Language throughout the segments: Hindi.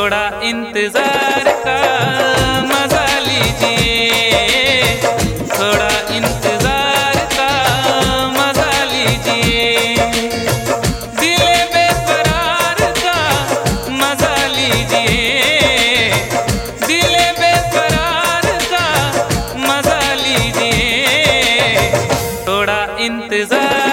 थोड़ा इंतज़ार का मज़ा लीजिए। थोड़ा इंतज़ार का मज़ा लीजिए। दिल बेकरार का मज़ा लीजिए। दिल बेकरार का मज़ा लीजिए। थोड़ा इंतज़ार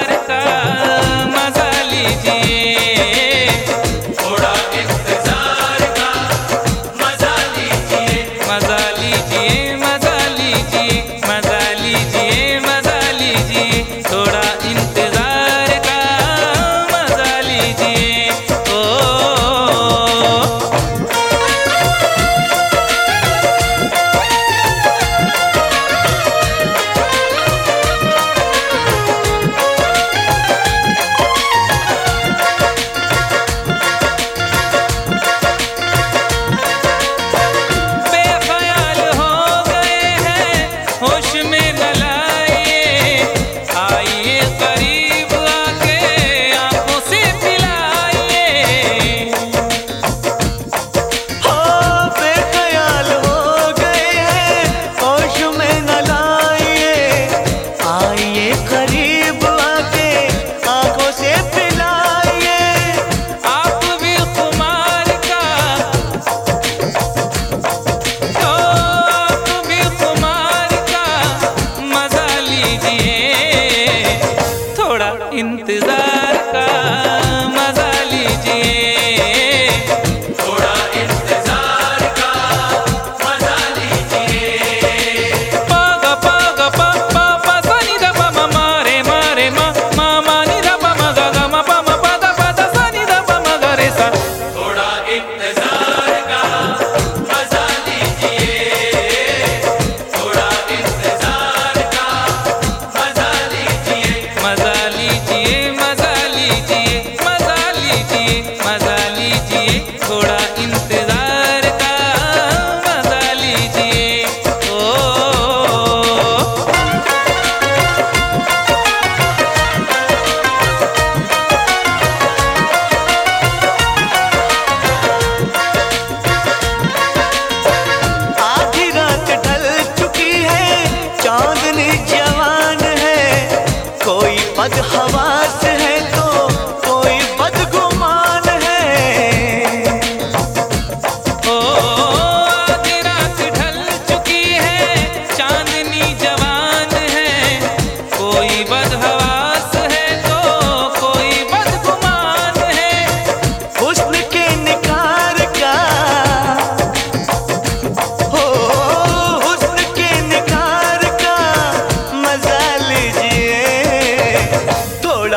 हवा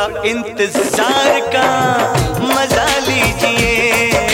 थोड़ा इंतज़ार का मज़ा लीजिए।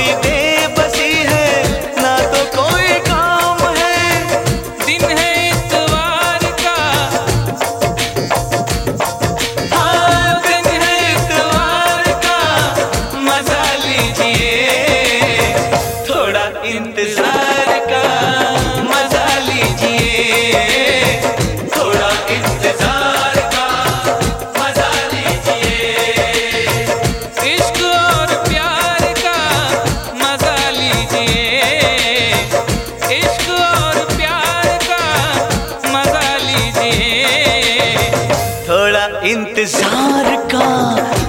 হইতে इंतज़ार का